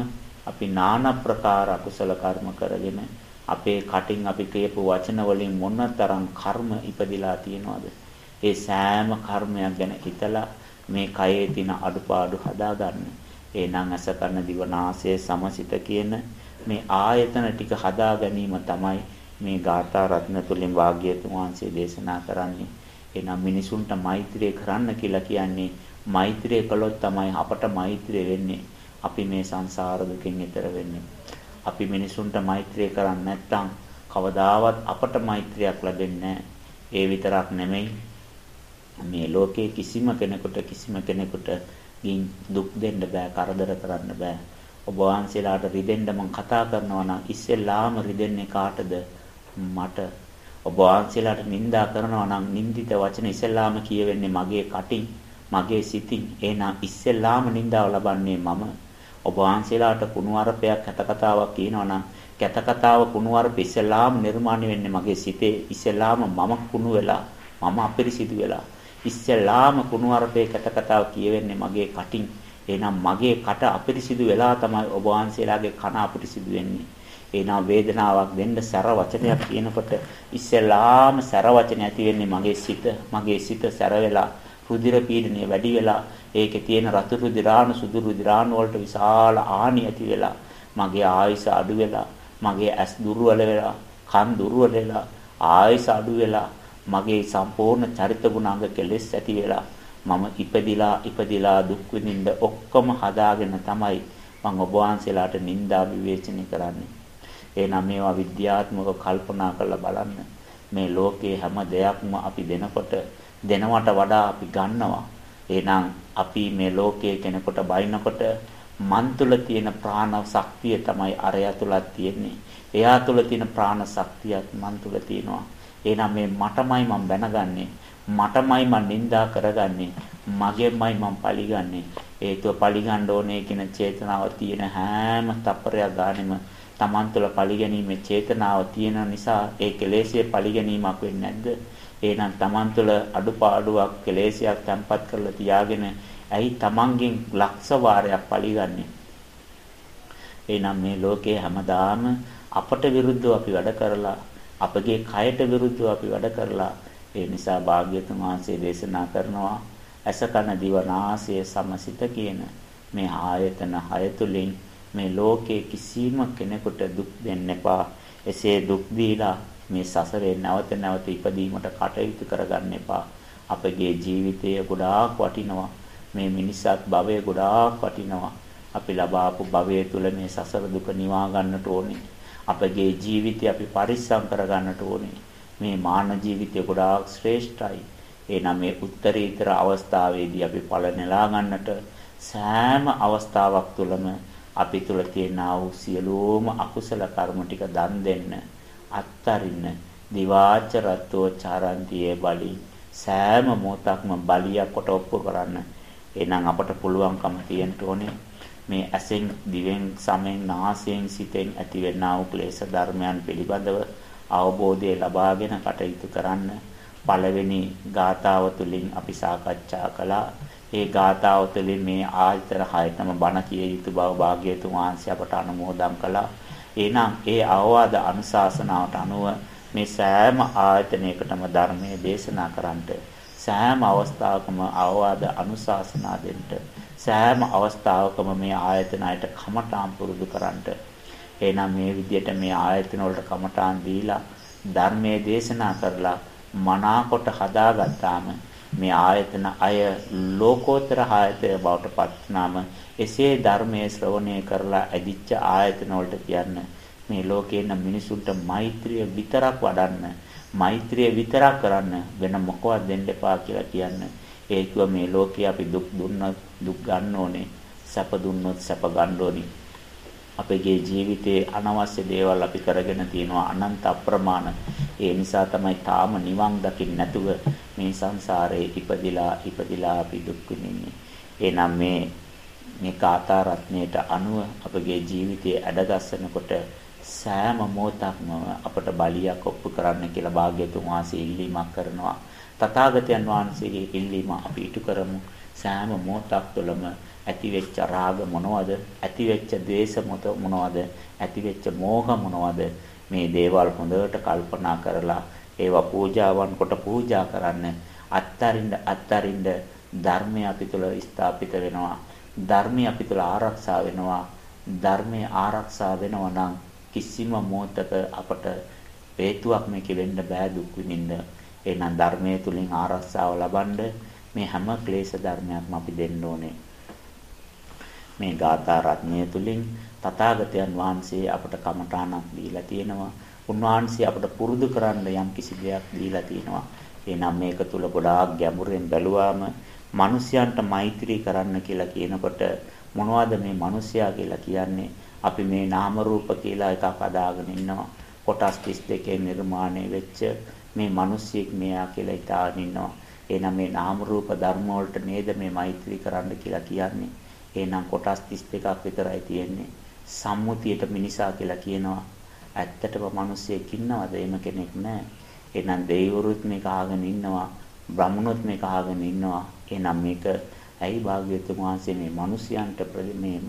අපි নানা ප්‍රකාර අකුසල කර්ම කරගෙන අපේ කටින් අපි කියපු වචන වලින් මොනතරම් කර්ම ඉපදිලා තියෙනවද? ඒ සෑම කර්මයක් ගැන හිතලා මේ කයේ තියෙන අඩුපාඩු හදාගන්න. එහෙනම් අස කරන දිවනාසය සමසිත කියන මේ ආයතන ටික හදා ගැනීම තමයි මේ ගාථා රත්න තුලින් වාග්යතුන් වහන්සේ දේශනා කරන්නේ. එනම් මිනිසුන්ට මෛත්‍රිය කරන්න කියලා කියන්නේ මෛත්‍රිය කළොත් තමයි අපට මෛත්‍රිය වෙන්නේ. අපි මේ සංසාර දුකෙන් එතර වෙන්නේ. අපි මිනිසුන්ට මෛත්‍රිය කරන්නේ නැත්නම් කවදාවත් අපට මෛත්‍රියක් ලැබෙන්නේ ඒ විතරක් නෙමෙයි මේ ලෝකේ කිසිම කෙනෙකුට කිසිම කෙනෙකුට දුක් දෙන්න බෑ කරදර කරන්න බෑ ඔබ වහන්සේලාට රිදෙන්න මං කතා කරනවා නම් ඉස්සෙල්ලාම රිදෙන්නේ කාටද මට. ඔබ වහන්සේලාට නිඳා කරනවා නම් නිඳිත වචන ඉස්සෙල්ලාම කියවෙන්නේ මගේ කටින් මගේ සිතින්. එහෙනම් ඉස්සෙල්ලාම නිඳාව ලබන්නේ මම. ඔබ වහන්සේලාට කුණුවarpයක් කත කතාවක් කියනවා නම් කත කතාව කුණුවarp ඉස්සෙල්ලාම නිර්මාණය වෙන්නේ මගේ සිතේ. ඉස්සෙල්ලාම මම කුණු වෙලා මම අපිරිසිදු වෙලා. ඉස්සෙල්ලාම කුණුවarpේ කත කතාව කියවෙන්නේ මගේ කටින්. එහෙනම් මගේ කට අපිරිසිදු වෙලා තමයි ඔබ වහන්සේලාගේ කන අපිරිසිදු වෙන්නේ. එහෙනම් වේදනාවක් දෙන්න සැර වචනයක් කියනකොට ඉස්සෙල්ලාම සැර වචන ඇති වෙන්නේ මගේ සිත මගේ සිත සැර වෙලා රුධිර පීඩනය වැඩි වෙලා ඒකේ තියෙන රතු රුධිරාණු සුදු රුධිරාණු වලට විශාල ආනි ඇති වෙලා මගේ ආයස අඩු වෙලා මගේ ඇස් දුර්වල වෙලා කන් දුර්වල වෙලා ආයස අඩු වෙලා මගේ සම්පූර්ණ චරිත ගුණාංග කෙලෙස් ඇති වෙලා මම ඉපදිලා ඉපදිලා දුක් විඳින්න ඔක්කොම හදාගෙන තමයි මම ඔබ වහන්සේලාට නිନ୍ଦා විවේචනය කරන්නේ. එහෙනම් මේවා විද්‍යාත්මකව කල්පනා කරලා බලන්න. මේ ලෝකයේ හැම දෙයක්ම අපි දෙනකොට දෙනවට වඩා අපි ගන්නවා. එහෙනම් අපි මේ ලෝකයේ කෙනෙකුට බයිනකොට මන් තුල තියෙන ප්‍රාණ ශක්තිය තමයි අරයා තුලත් තියෙන්නේ. එයා තුල තියෙන ප්‍රාණ ශක්තියත් මන් තුල තියෙනවා. එහෙනම් මේ මටමයි මම බැනගන්නේ. මටමයි මම නිඳා කරගන්නේ. මගෙමයි මම පරිගන්නේ. හේතුව පරිගන්න ඕනේ කියන චේතනාව තියෙන හැම තප්පරයක් ගානෙම Taman තුල පරිගැනීමේ චේතනාව තියෙන නිසා ඒ කෙලෙසිය පරිගැනීමක් වෙන්නේ නැද්ද? එහෙනම් Taman තුළ අඩුපාඩුවක් කෙලෙසයක් තැම්පත් කරලා තියාගෙන ඇයි Tamanගෙන් ලක්ෂ වාරයක් පරිගන්නේ? එහෙනම් මේ ලෝකේ හැමදාම අපට විරුද්ධව අපි වැඩ කරලා අපගේ කයට විරුද්ධව අපි වැඩ කරලා ඒ නිසා භාග්‍යතුන් වහන්සේ දේශනා කරනවා ඇස කන දිව නාසය සමසිත කියන මේ ආයතන හය තුලින් මේ ලෝකේ කිසිම කෙනෙකුට දුක් දෙන්න එපා. එසේ දුක් දීලා මේ සසරේ නැවත නැවත ඉපදීමට කටයුතු කරගන්න එපා. අපගේ ජීවිතය ගොඩාක් වටිනවා. මේ මිනිස්සත් භවය ගොඩාක් වටිනවා. අපි ලබාපු භවය තුල මේ සසර දුක නිවා ගන්නට ඕනේ. අපගේ ජීවිතය අපි පරිස්සම් කරගන්නට ඕනේ. මේ මාන ජීවිතය ගොඩාක් ශ්‍රේෂ්ඨයි. එනම් මේ උත්තරීතර අවස්ථාවේදී අපි ඵල නෙලා ගන්නට සෑම අවස්ථාවක් තුළම අපි තුල තියෙන ආ වූ සියලුම අකුසල කර්ම ටික දන් දෙන්න අත්තරින්න දිවාච රතෝ චාරන්තියේ බලි සෑම මොහොතක්ම බලියක් කොට ඔප්පු කරන්න. එහෙනම් අපට පුළුවන්කම තියෙන්න ඕනේ මේ ඇසෙන් දිවෙන් සමෙන් නාසයෙන් සිතෙන් ඇතිවෙනා වූ ක්ලේශ ධර්මයන් පිළිබඳව අවබෝධය ලබාගෙන කටයුතු කරන්න. පළවෙනි ගාථාව තුළින් අපි සාකච්ඡා කළා. ඒ ගාථාව තුළින් මේ ආයතන හයතම බණ කිය යුතු බව භාග්‍යතුන් වහන්සේ අපට අනුමෝදන් කළා. එහෙනම් ඒ අවවාද අනුශාසනාවට අනුව මේ සෑම ආයතනයකටම ධර්මයේ දේශනා කරන්නට සෑම අවස්ථාවකම අවවාද අනුශාසනා දෙන්න සෑම අවස්ථාවකම මේ ආයතනයට කමඨාම් පුරුදු කරන්නට එහෙනම් මේ විදිහට මේ ආයතන වලට කමඨාන් දීලා ධර්මයේ දේශනා කරලා මනාකොට හදාගත්තාම මේ ආයතන අය ලෝකෝත්තර ආයතය බවට පත්නාම එසේ ධර්මයේ ශ්‍රවණය කරලා ඇදිච්ච ආයතන වලට කියන්න. මේ ලෝකේ ඉන්න මිනිසුන්ට මෛත්‍රිය විතරක් වඩන්න මෛත්‍රිය විතරක් කරන්න වෙන මොකවත් දෙන්න එපා කියලා කියන්න. ඒකව මේ ලෝකේ අපි දුක් දුන්නොත් දුක් ගන්න ඕනේ සැප දුන්නොත් සැප ගන්න ඕනේ. අපගේ ජීවිතයේ අනවශ්‍ය දේවල් අපි කරගෙන තියෙනවා අනන්ත අප්‍රමාණ ඒ නිසා තමයි තාම නිවන් දකින්න නැතුව මේ සංසාරේ ඉපදිලා ඉපදිලා අපි දුක් විඳින්නේ එහෙනම් මේ මේ කාථා රත්නයට අනුව අපගේ ජීවිතයේ ඇඩගස්සනකොට සෑම මොහොතක්ම අපට බලියක් ඔප්පු කරන්න කියලා භාග්‍යතුන් වහන්සේ ඉල්ලීමක් කරනවා. තථාගතයන් වහන්සේගේ ඉල්ලීම අපි ඉටු කරමු. සෑම මොහොතක් තුළම ඇතිවෙච්ච රාග මොනවද? ඇතිවෙච්ච ද්වේෂ මොනවද? ඇතිවෙච්ච මෝහ මොනවද? මේ දේවල් හොඳට කල්පනා කරලා ඒවා පූජාවන් කොට පූජා කරන්න අත්තරින්ද අත්තරින්ද ධර්මය අපි තුළ ස්ථාපිත වෙනවා ධර්මය අපි තුළ ආරක්ෂා වෙනවා ධර්මයේ ආරක්ෂා වෙනවා නම් කිසිම මොහතක අපට හේතුවක් මේක වෙන්න බෑ දුක් විඳින්න එහෙනම් ධර්මයේ තුලින් ආරක්ෂාව ලබනද මේ හැම ක්ලේශ ධර්මයක්ම අපි දෙන්න ඕනේ මේ ගාථා රත්නය තුලින් තථාගතයන් වහන්සේ අපට කමඨාණක් දීලා තියෙනවා උන්වහන්සේ අපට පුරුදු කරන්න යම් කිසි දෙයක් දීලා තිනවා. එහෙනම් මේක තුල ගොඩාක් ගැඹුරෙන් බැලුවාම මිනිසයන්ට මෛත්‍රී කරන්න කියලා කියනකොට මොනවද මේ මිනිසයා කියලා කියන්නේ? අපි මේ නාම රූප කියලා එකක් අදාගෙන ඉන්නවා. කොටස් 32 නිර්මාණය වෙච්ච මේ මිනිසියෙක් මෙයා කියලා හිතාගෙන ඉන්නවා. එහෙනම් මේ නාම රූප ධර්ම වලට නේද මේ මෛත්‍රී කරන්න කියලා කියන්නේ. එහෙනම් කොටස් 32ක් විතරයි තියෙන්නේ. සම්මුතියට මිනිසා කියලා කියනවා. ඇත්තටම මිනිසියෙක් ඉන්නවද? එහෙම කෙනෙක් නැහැ. එහෙනම් දෙවිවරුත් මේක අහගෙන ඉන්නවා. බ්‍රහ්මනොත් මේක අහගෙන ඉන්නවා. එහෙනම් මේක ඇයි භාග්‍යවතුන් වහන්සේ මේ මිනිසයන්ට මේ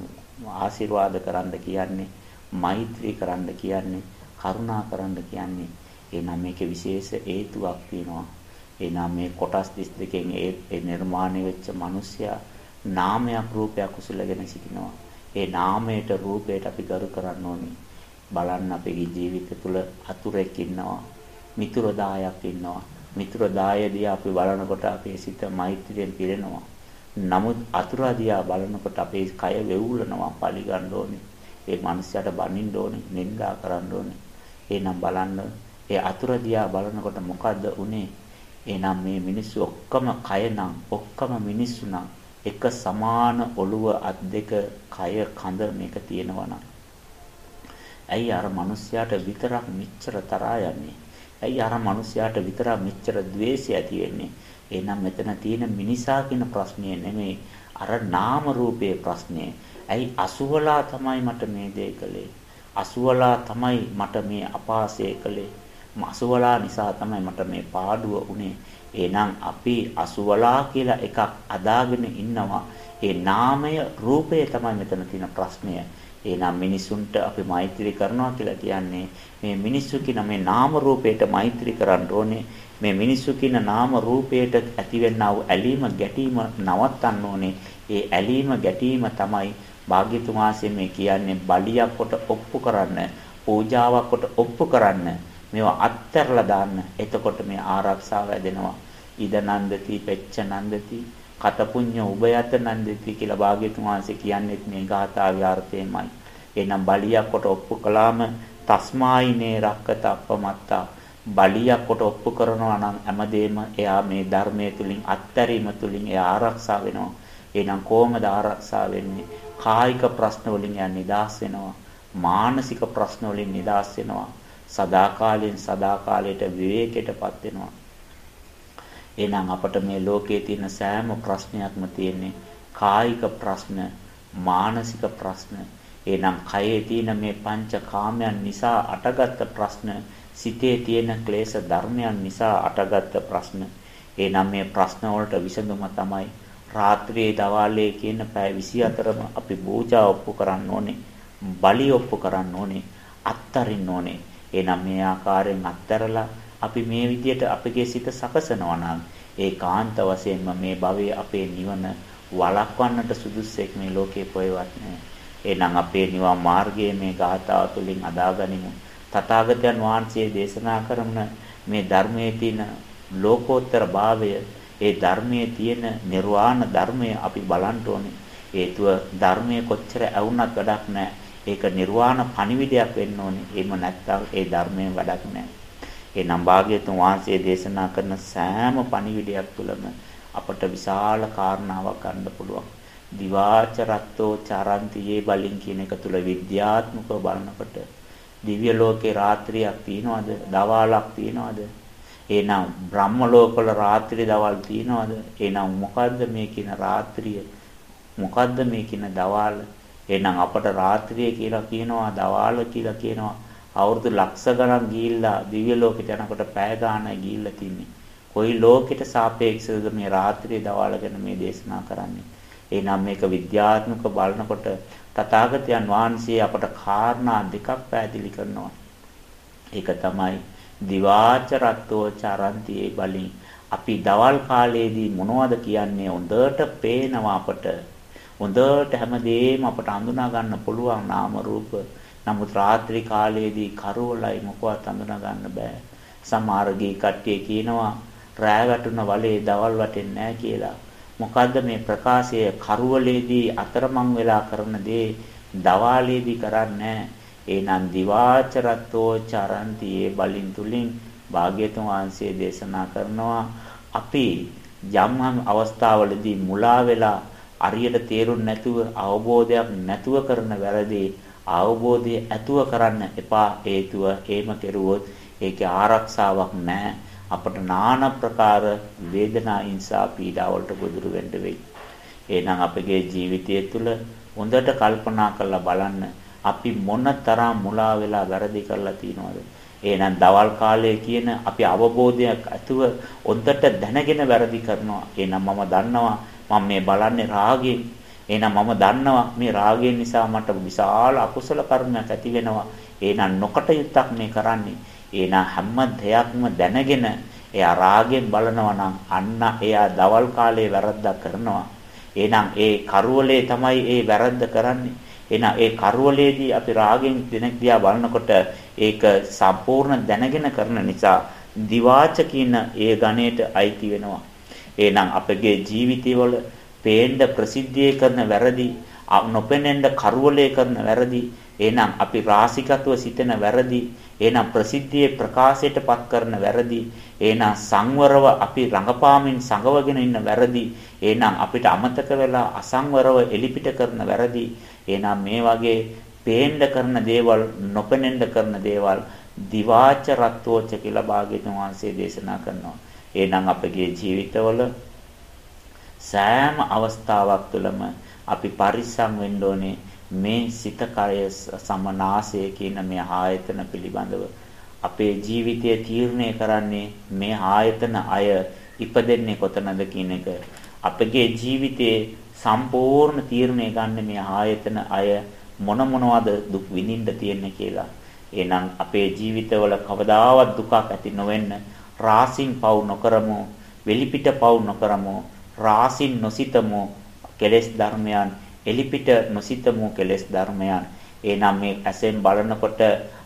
ආශිර්වාද කරන්න කියන්නේ මෛත්‍රී කරන්න කියන්නේ කරුණා කරන්න කියන්නේ එහෙනම් මේකේ විශේෂ හේතුවක් තියෙනවා එහෙනම් මේ කොටස් 32කින් ඒ නිර්මාණය වෙච්ච මිනිසයා නාමයක් රූපයක් උසුලගෙන සිටිනවා. ඒ නාමයට රූපයට අපි ගරු කරන්න ඕනේ. බලන්න අපේ ජීවිත තුළ අතුරෙක් ඉන්නවා. මිතුරු 10ක් ඉන්නවා. මිතුරු 10 දිහා අපි බලනකොට අපේ සිත මෛත්‍රියෙන් පිරෙනවා. නමුත් අතුරා දිහා බලනකොට අපේ කය වෙවුලනවා පලි ගන්න ඕනේ. ඒ මනුස්සයාට බනින්න ඕනේ නිඳා කරන්න ඕනේ. එහෙනම් බලන්න ඒ අතුර දිහා බලනකොට මොකද්ද උනේ? එහෙනම් මේ මිනිස්සු ඔක්කොම කය නම් ඔක්කොම මිනිස්සු නම් එක සමාන ඔළුව අත් දෙක කය කඳ මේක තියෙනවා නම් ඇයි අර මිනිස්යාට විතරක් මෙච්චර තරහා යන්නේ? ඇයි අර මිනිස්යාට විතරක් මෙච්චර द्वේෂය ඇති වෙන්නේ? එහෙනම් මෙතන තියෙන මිනිසා කියන ප්‍රශ්නේ නෙමෙයි අර නාම රූපයේ ප්‍රශ්නේ. ඇයි අසුවලා තමයි මට මේ දේ කළේ? අසුවලා තමයි මට මේ අපාසය කළේ. අසුවලා නිසා තමයි මට මේ පාඩුව උනේ. එහෙනම් අපි අසුවලා කියලා එකක් අදාගෙන ඉන්නවා. ඒ නාමය රූපය තමයි මෙතන තියෙන ප්‍රශ්නය. එහෙනම් මිනිසුන්ට අපි මෛත්‍රී කරනවා කියලා කියන්නේ මේ මිනිස්සු කියන මේ නාම රූපයට මෛත්‍රී කරන්න ඕනේ. මේ මිනිස්සු කියන නාම රූපයට ඇතිවෙනා වූ ඇලීම ගැටීම නවත්තන්න ඕනේ. ඒ ඇලීම ගැටීම තමයි භාග්‍යතුන් වහන්සේ මේ කියන්නේ බලියක් කොට ඔප්පු කරන්න, පූජාවක් කොට ඔප්පු කරන්න. මේවා අත්තරලා දාන්න. එතකොට මේ ආරක්ෂාව ඇදෙනවා. ඉද නන්දති, පෙච්ච නන්දති, කත පුඤ්ඤ උභයත නන්දති කියලා භාග්‍යතුන් වහන්සේ කියන්නේ මේ ගාථාවේ අර්ථයමයි. එහෙනම් බලියක් කොට ඔප්පු කළාම තස්මායිනේ රක්කත අපමත්තා බලියක් කොට ඔප්පු කරනවා නම් හැමදේම එයා මේ ධර්මයේ තුලින් අත්තරීම තුලින් එයා ආරක්ෂා වෙනවා. එහෙනම් කොහොමද ආරක්ෂා වෙන්නේ? කායික ප්‍රශ්න වලින් යන නිදාස් වෙනවා. මානසික ප්‍රශ්න වලින් නිදාස් වෙනවා. සදාකාලයෙන් සදාකාලයට විවේකයටපත් වෙනවා. එහෙනම් අපට මේ ලෝකයේ තියෙන සෑම ප්‍රශ්නයක්ම තියෙන්නේ කායික ප්‍රශ්න, මානසික ප්‍රශ්න. එහෙනම් කයේ තියෙන මේ පංච කාමයන් නිසා අටගත් ප්‍රශ්න, සිතේ තියෙන ක්ලේශ ධර්මයන් නිසා අටගත් ප්‍රශ්න. එහෙනම් මේ ප්‍රශ්න වලට විසඳුම තමයි රාත්‍රියේ දවාලේ කියන පැය 24ම අපි පූජා ඔප්පු කරන්න ඕනේ. බලි ඔප්පු කරන්න ඕනේ. අත්තරින්න ඕනේ. එහෙනම් මේ ආකාරයෙන් අත්තරලා අපි මේ විදියට අපගේ සිත සකසනවා නම් ඒකාන්ත වශයෙන්ම මේ භවයේ අපේ නිවන වළක්වන්නට සුදුස්සෙක් මේ ලෝකේ පොයවත් නැහැ. එහෙනම් අපේ නිවන් මාර්ගයේ මේ ගාථාව තුළින් අදාගනිමු. තථාගතයන් වහන්සේ දේශනා කරන මේ ධර්මයේ තියෙන ලෝකෝත්තර භාවය ඒ ධර්මයේ තියෙන නිර්වාණ ධර්මය අපි බලන්න ඕනේ. හේතුව ධර්මයේ කොච්චර ඇවුනත් වැඩක් නැහැ. ඒක නිර්වාණ පණිවිඩයක් වෙන්න ඕනේ. එහෙම නැත්නම් ඒ ධර්මයෙන් වැඩක් නැහැ. ඒ නම් භාග්‍යතුන් වහන්සේ දේශනා කරන සෑම පණිවිඩයක් තුළම අපට විශාල කාරණාවක් ගන්න පුළුවන්. දිවාච රත්තෝ චරන්තියේ බලින් කියන එක තුළ විද්‍යාත්මකව බලනකොට දිව්‍ය ලෝකේ රාත්‍රියක් තියනවද? දවාලක් තියනවද? එහෙනම් බ්‍රහ්ම ලෝකවල රාත්‍රී දවල් තියනවද? එහෙනම් මොකද්ද මේ කියන රාත්‍රිය? මොකද්ද මේ කියන දවල්? එහෙනම් අපට රාත්‍රිය කියලා කියනවා, දවල් කියලා කියනවා. අවුරුදු ලක්ෂ ගණන් ගිහිල්ලා දිව්‍ය ලෝකෙට යනකොට පැය ගාණයි ගිහිල්ලා තින්නේ. කොයි ලෝකෙට සාපේක්ෂවද මේ රාත්‍රියේ දවල් ගැන මේ දේශනා කරන්නේ? එහෙනම් මේක විද්‍යාත්මක බලනකොට තථාගතයන් වහන්සේ අපට කාරණා දෙකක් පැහැදිලි කරනවා. ඒක තමයි දිවාච රත්තෝ චරන්තියේ බලි අපි දවල් කාලයේදී මොනවද කියන්නේ හොඳට පේනවා අපට හොඳට හැමදේම අපට අඳුනා ගන්න පුළුවන් නාම රූප. නමුත් රාත්‍රී කාලයේදී කරවලයි මොකවත් අඳුනා ගන්න බෑ. සමහරගේ කට්ටිය කියනවා රෑ වැටුණ වලේ දවල් වටෙන්නේ නැහැ කියලා. මොකද්ද මේ ප්‍රකාශය? කරවලේදී අතරමං වෙලා කරන දේ දවාලේදී කරන්නේ එහෙනම් දිවාචරතෝ චරಂತಿ ඒ බලින් තුලින් භාග්‍යතුන් වහන්සේ දේශනා කරනවා අපි යම් අවස්ථාවලදී මුලා වෙලා අරියට තේරුම් නැතුව අවබෝධයක් නැතුව කරන වැරදි අවබෝධය ඇතුව කරන්න එපා හේතුව එහෙම කෙරුවොත් ඒකේ ආරක්ෂාවක් නැහැ අපට নানা ප්‍රකාර වේදනා හිංසා පීඩා වලට ගොදුරු වෙන්න වෙයි. එහෙනම් අපගේ ජීවිතය තුළ හොඳට කල්පනා කරලා බලන්න අපි මොන තරම් මුලා වෙලා වැරදි කරලා තියෙනවද? එහෙනම් දවල් කාලයේ කියන අපි අවබෝධයක් ඇතුව හොඳට දැනගෙන වැරදි කරනවා. එහෙනම් මම දන්නවා මම මේ බලන්නේ රාගයෙන්. එහෙනම් මම දන්නවා මේ රාගයෙන් නිසා මට විශාල අකුසල කර්මයක් ඇති වෙනවා. එහෙනම් නොකටයුත්තක් මේ කරන්නේ. එහෙනම් හැම දෙයක්ම දැනගෙන එයා රාගයෙන් බලනවා නම් අන්න එයා දවල් කාලේ වැරද්දක් කරනවා. එහෙනම් ඒ කරවලේ තමයි ඒ වැරද්ද කරන්නේ. එහෙනම් ඒ කරවලේදී අපි රාගෙන් දෙනෙක් දිහා බලනකොට ඒක සම්පූර්ණ දැනගෙන කරන නිසා දිවාච කියන ඒ ගණයට අයිති වෙනවා. එහෙනම් අපගේ ජීවිතවල පේන්න ප්‍රසිද්ධියේ කරන වැරදි නොපෙනෙන්න කරවලේ කරන වැරදි එහෙනම් අපි රාසිකත්ව සිතන වැරදි එහෙනම් ප්‍රසිද්ධියේ ප්‍රකාශයට පත් කරන වැරදි එහෙනම් සංවරව අපි රඟපාමින් සංගවගෙන ඉන්න වැරදි එහෙනම් අපිට අමතක වෙලා අසංවරව එලිපිට කරන වැරදි එහෙනම් මේ වගේ පේන්න කරන දේවල් නොපෙනෙන්න කරන දේවල් දිවාච රත්වෝච කියලා භාග්‍යතුන් වහන්සේ දේශනා කරනවා. එහෙනම් අපගේ ජීවිතවල සෑම අවස්ථාවක් තුළම අපි පරිස්සම් වෙන්න ඕනේ මේ සිත කය සමනාසය කියන මේ ආයතන පිළිබඳව අපේ ජීවිතය තීරණය කරන්නේ මේ ආයතන අය ඉපදෙන්නේ කොතනද කියන එක අපගේ ජීවිතයේ සම්පූර්ණ තීරණය ගන්න මේ ආයතන අය මොන මොනවද දුක් විඳින්න තියෙන්නේ කියලා. එහෙනම් අපේ ජීවිතවල කවදාවත් දුකක් ඇති නොවෙන්න රාසින් පව් නොකරමු, වෙලිපිට පව් නොකරමු, රාසින් නොසිතමු කෙලෙස් ධර්මයන් එලිපිට නොසිතමු කෙලෙස් ධර්මයන්. එනම් මේ ඇසෙන් බලනකොට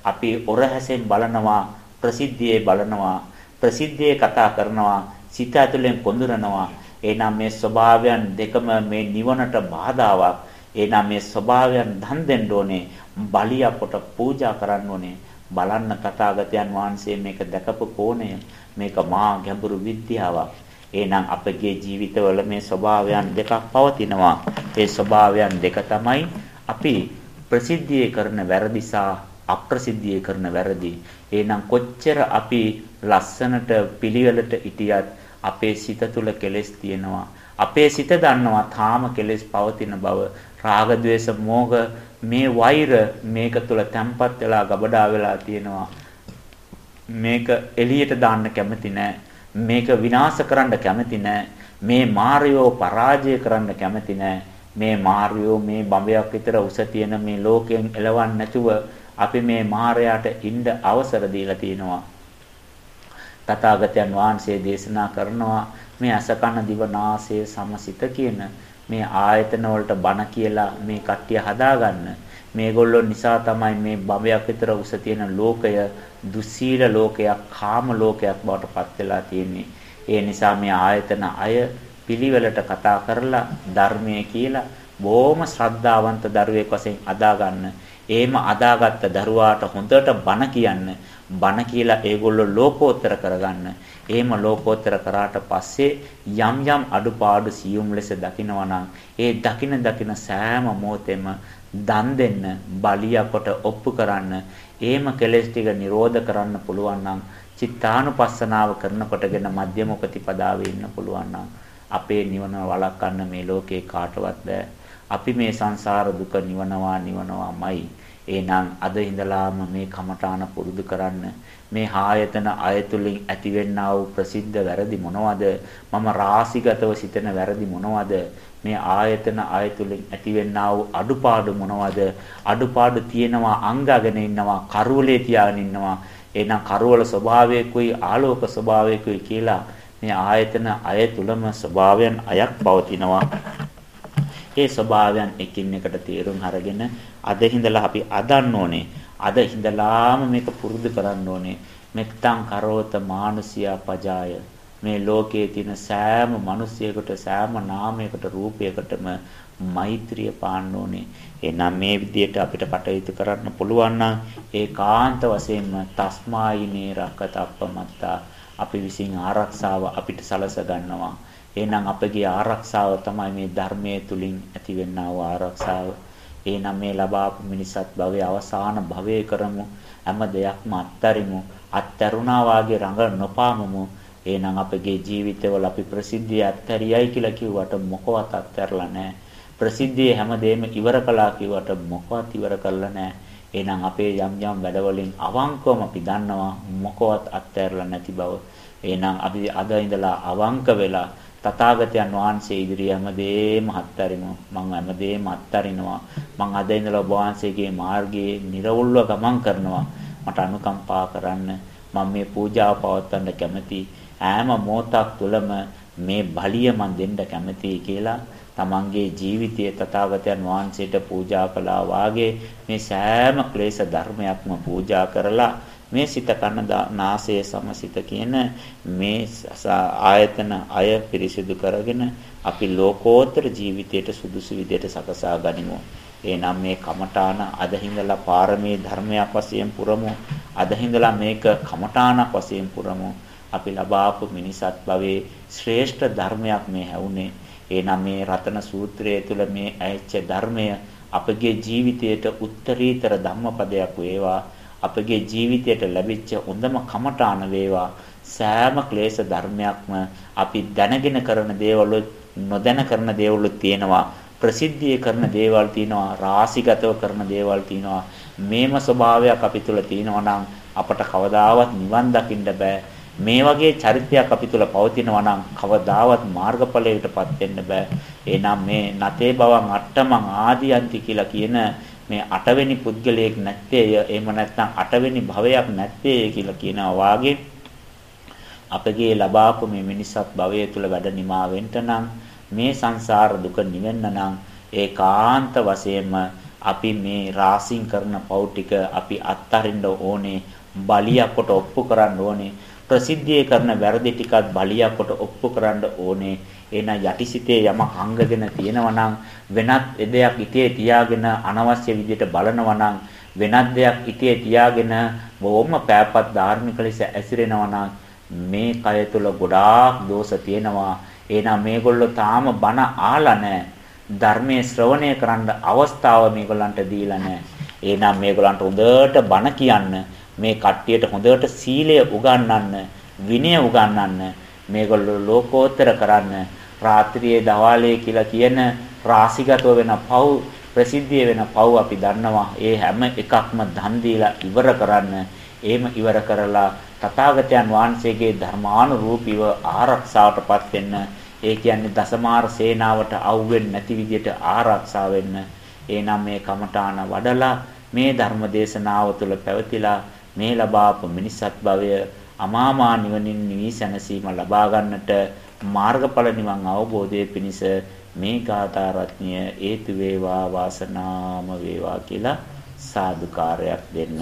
අපි ඔර හැසෙන් බලනවා ප්‍රසිද්ධියේ බලනවා ප්‍රසිද්ධියේ කතා කරනවා සිත ඇතුලෙන් කොඳුරනවා. එනම් මේ ස්වභාවයන් දෙකම මේ නිවනට බාධාවක්. එනම් මේ ස්වභාවයන් දන් දෙන්න ඕනේ බලියකොට පූජා කරන්න ඕනේ. බලන්න තථාගතයන් වහන්සේ මේක දැකපු කෝණය මේක මා ගැඹුරු විද්‍යාවක් එහෙනම් අපගේ ජීවිතවල මේ ස්වභාවයන් දෙකක් පවතිනවා. ඒ ස්වභාවයන් දෙක තමයි අපි ප්‍රසිද්ධියේ කරන වැරදි සහ අප්‍රසිද්ධියේ කරන වැරදි. එහෙනම් කොච්චර අපි ලස්සනට පිළිවෙලට හිටියත් අපේ සිත තුළ කෙලෙස් තියෙනවා. අපේ සිත දන්නවා තාම කෙලෙස් පවතින බව. රාග, ద్వේෂ, මෝහ මේ වෛර මේක තුළ තැම්පත් වෙලා ගබඩා වෙලා තියෙනවා. මේක එළියට දාන්න කැමති නැහැ. මේක විනාශ කරන්න කැමති මේ මාර්යෝ පරාජය කරන්න කැමති මේ මාර්යෝ මේ බඹයක් විතර උස තියෙන මේ ලෝකයෙන් එලවන්න නැතුව අපි මේ මාර්යාට ඉන්න අවසර දීලා තියෙනවා. තථාගතයන් වහන්සේ දේශනා කරනවා මේ අසකන දිවනාසය සමසිත කියන මේ ආයතන වලට බණ කියලා මේ කට්ටිය හදාගන්න. මේගොල්ලෝ නිසා තමයි මේ බඹයක් විතර උස තියෙන ලෝකය දුස්සීල ලෝකයක් කාම ලෝකයක් බවට පත් වෙලා තියෙන්නේ. ඒ නිසා මේ ආයතන අය පිළිවෙලට කතා කරලා ධර්මයේ කියලා බොහොම ශ්‍රද්ධාවන්ත දරුවෙක් වශයෙන් අදා ගන්න. එහෙම අදාගත්ත දරුවාට හොඳට බණ කියන්න. බණ කියලා ඒගොල්ලෝ ලෝකෝත්තර කරගන්න. එහෙම ලෝකෝත්තර කරාට පස්සේ යම් යම් අඩුපාඩු සියුම් ලෙස දකිනවා ඒ දකින දකින සෑම මොහොතෙම දන් දෙන්න බලියකොට ඔප්පු කරන්න එහෙම කෙලෙස් ටික නිරෝධ කරන්න පුළුවන් නම් චිත්තානුපස්සනාව කරනකොටගෙන මධ්‍යම ප්‍රතිපදාවේ ඉන්න පුළුවන් නම් අපේ නිවන වළක්වන්න මේ ලෝකේ කාටවත් බෑ. අපි මේ සංසාර දුක නිවනවා නිවනවාමයි. එහෙනම් අද ඉඳලාම මේ කමඨාන පුරුදු කරන්න මේ ආයතන අයතුලින් ඇතිවෙන්නා වූ ප්‍රසිද්ධ වැරදි මොනවද? මම රාසිගතව සිතන වැරදි මොනවද? මේ ආයතන අයතුලින් ඇතිවෙන්නා වූ අඩුපාඩු මොනවද? අඩුපාඩු තියෙනවා අංගගෙන ඉන්නවා කරවලේ තියාගෙන ඉන්නවා. එහෙනම් කරවල ස්වභාවයකුයි ආලෝක ස්වභාවයකුයි කියලා මේ ආයතන අය තුලම ස්වභාවයන් අයක් පවතිනවා. ඒ ස්වභාවයන් එකින් එකට තේරුම් අරගෙන අද හිඳලා අපි අදන්න ඕනේ අද හිඳලාම මේක පුරුදු කරන්න ඕනේ මෙත්තං කරෝත මානුසියා පජාය මේ ලෝකයේ තියෙන සෑම මිනිසියෙකුට සෑම නාමයකට රූපයකටම මෛත්‍රිය පාන්න ඕනේ. එහෙනම් මේ විදිහට අපිට කටයුතු කරන්න පුළුවන් නම් ඒකාන්ත වශයෙන්ම තස්මායිනේ රකතප්පමත්තා අපි විසින් ආරක්ෂාව අපිට සලස ගන්නවා. එහෙනම් අපගේ ආරක්ෂාව තමයි මේ ධර්මයේ තුලින් ඇතිවෙනා වූ ආරක්ෂාව. එහෙනම් මේ ලබාපු මිනිසත් භවයේ අවසාන භවයේ කරමු. හැම දෙයක්ම අත්තරිමු. අත්තරුණා වාගේ රඟ නොපාමු. එහෙනම් අපගේ ජීවිතවල අපි ප්‍රසිද්ධිය අත්තරියයි කියලා කිව්වට මොකවත් අත්තරලා නැහැ. ප්‍රසිද්ධිය හැමදේම ඉවර කළා කිව්වට මොකවත් ඉවර කරලා නැහැ. එහෙනම් අපේ යම් යම් වැඩවලින් අවංකවම අපි දන්නවා මොකවත් අත්හැරලා නැති බව. එහෙනම් අපි අද ඉඳලා අවංක වෙලා තථාගතයන් වහන්සේ ඉදිරිය හැමදේම අත්හරිමු. මම හැමදේම අත්හරිනවා. මම අද ඉඳලා ඔබ වහන්සේගේ මාර්ගයේ නිර්වුල්ව ගමන් කරනවා. මට අනුකම්පා කරන්න. මම මේ පූජාව පවත්වන්න කැමතියි. ඈම මොහොතක් තුළම මේ බලිය මන් දෙන්න කැමතියි කියලා තමන්ගේ ජීවිතයේ තථාගතයන් වහන්සේට පූජා කළා වාගේ මේ සෑම ක්ලේශ ධර්මයක්ම පූජා කරලා මේ සිත කන නාසය සමසිත කියන මේ ආයතන අය පිරිසිදු කරගෙන අපි ලෝකෝත්තර ජීවිතයට සුදුසු විදියට සකසා ගනිමු. එනම් මේ කමඨාන අදහිඳලා පාරමී ධර්මයක් වශයෙන් පුරමු. අදහිඳලා මේක කමඨානක් වශයෙන් පුරමු. අපි ලබාපු මිනිසත් භවයේ ශ්‍රේෂ්ඨ ධර්මයක් මේ හැවුනේ. එනම් මේ රතන සූත්‍රයේ තුල මේ ඇච්ච ධර්මය අපගේ ජීවිතයට උත්තරීතර ධම්මපදයක් වේවා. අපගේ ජීවිතයට ලැබිච්ච හොඳම කමඨාන වේවා. සෑම ක්ලේශ ධර්මයක්ම අපි දැනගෙන කරන දේවල් නොදැන කරන දේවල් තියෙනවා. ප්‍රසිද්ධිය කරන දේවල් තියෙනවා රාසිගතව කරන දේවල් තියෙනවා මේම ස්වභාවයක් අපි තුල තියෙනවා නම් අපට කවදාවත් නිවන් දකින්න බෑ මේ වගේ චරිතයක් අපි තුල පවතිනවා නම් කවදාවත් මාර්ගඵලයකටපත් වෙන්න බෑ එහෙනම් මේ නතේ බවං අට්ටමං ආදියන්ති කියලා කියන මේ අටවෙනි පුද්ගලයෙක් නැත්තේය එහෙම නැත්නම් අටවෙනි භවයක් නැත්තේ කියලා කියනවා වාගේ අපගේ ලබාපු මේ මිනිසත් භවය තුල වැඩ නිමාවෙන්න නම් මේ සංසාර දුක නිවෙන්න නම් ඒකාන්ත වශයෙන්ම අපි මේ රාසින් කරන පව් ටික අපි අත්හරින්න ඕනේ බලියක් කොට ඔප්පු කරන්න ඕනේ. ප්‍රසිද්ධියේ කරන වැරදි ටිකත් බලියක් කොට ඔප්පු කරන්න ඕනේ එන යටිසිතේ යමක් අංගගෙන තියෙනවා නම් වෙනත් දෙයක් ඉතේ තියාගෙන අනවශ්‍ය විදිහට බලනවා නම් වෙනත් දෙයක් ඉතේ තියාගෙන බොහොම පෑපත් ධාර්මික ලෙස ඇසිරෙනවා නම් මේ කය තුල ගොඩාක් දෝෂ තියෙනවා එහෙනම් මේගොල්ලෝ තාම බණ ආලා නැහැ. ධර්මයේ ශ්‍රවණය කරන්න අවස්ථාව මේගොල්ලන්ට දීලා නැහැ. එහෙනම් මේගොල්ලන්ට හොඳට බණ කියන්න, මේ කට්ටියට හොඳට සීලය උගන්වන්න, විනය උගන්වන්න, මේගොල්ලෝ ලෝකෝත්තර කරන්න, රාත්‍රියේ දවාලේ කියලා කියන රාසිගතව වෙන පව් ප්‍රසිද්ධිය වෙන පව් අපි දන්නවා. ඒ හැම එකක්ම දන් දීලා ඉවර කරන්න. එහෙම ඉවර කරලා තථාගතයන් වහන්සේගේ ධර්මානුරූපීව ආරක්ෂාවටපත් වෙන්න ඒ කියන්නේ දසමාර සේනාවට අවුෙන්නේ නැති විදිහට ආරක්ෂා වෙන්න එනම් මේ කමඨාන වඩලා මේ ධර්ම දේශනාව තුළ පැවතිලා මේ ලබාපු මිනිස්සත් භවය අමාමා නිවනින් නිවිසනසීම ලබා ගන්නට මාර්ගඵල නිවන් අවබෝධයේ පිණිස මේ ගාථා රත්නිය හේතු වේවා වාසනාම වේවා කියලා සාදුකාරයක් දෙන්න.